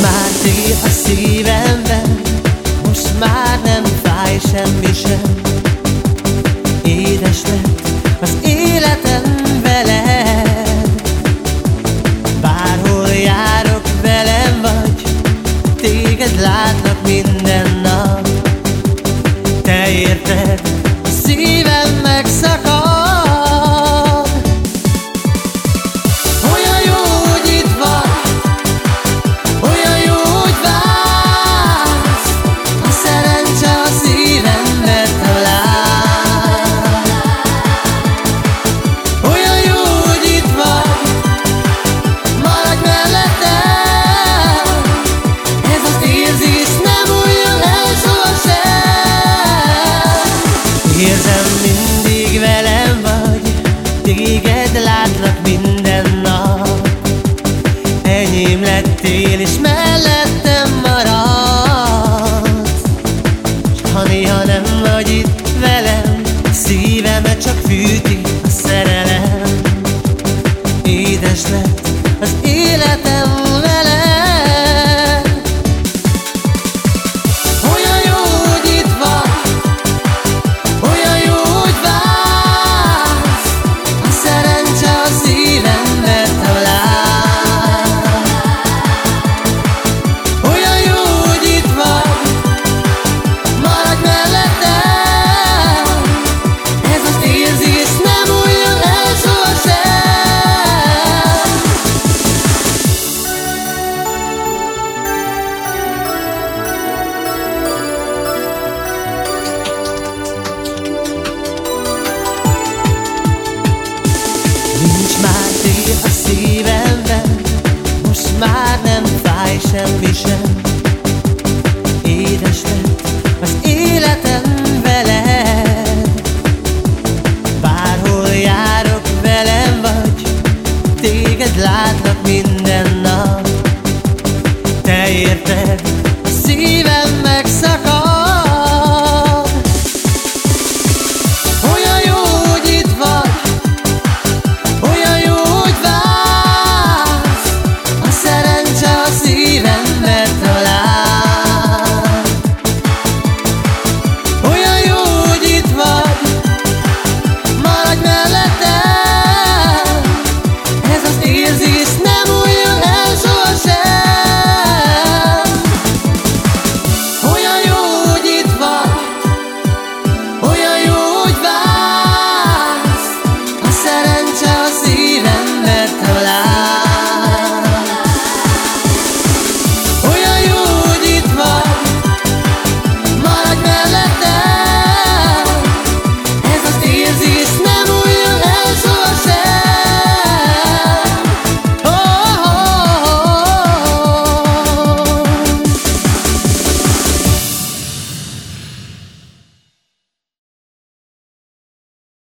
lettél a szívemben Most már nem fáj semmi sem Édes lett az életem veled Bárhol járok, velem vagy Téged látnak látlak minden nap. Enyém lettél és mellettem szívemben Most már nem fáj semmi sem. Édes lett az életem veled Bárhol járok, velem vagy Téged látlak minden nap. Te érted, szívem megszakad